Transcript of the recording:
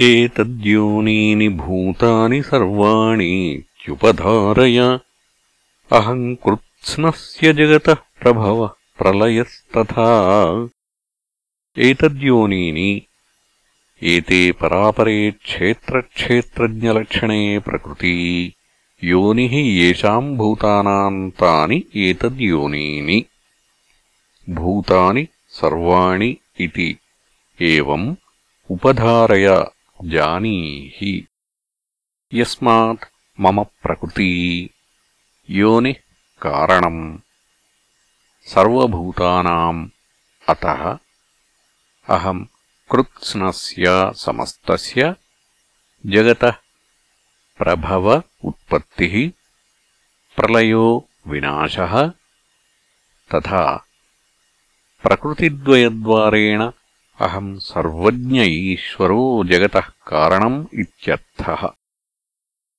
एतद्योनीनि भूतानि सर्वाणीत्युपधारय अहम् कृत्स्नस्य जगतः प्रभवः प्रलयस्तथा। एतद्योनीनि एते परापरे क्षेत्रक्षेत्रज्ञलक्षणे प्रकृती। योनिः येषाम् भूतानाम् तानि एतद्योनीनि। भूतानि सर्वाणि इति एवम् उपधारय जानीहि यस्मात् मम प्रकृती योनिः कारणम्। सर्वभूतानाम् अतः अहम् कृत्स्नस्य समस्तस्य जगतः प्रभव उत्पत्तिः प्रलयो विनाशः तथा प्रकृतिद्वयद्वारेण अहम् सर्वज्ञ ईश्वरो जगतः कारणम् इत्यर्थः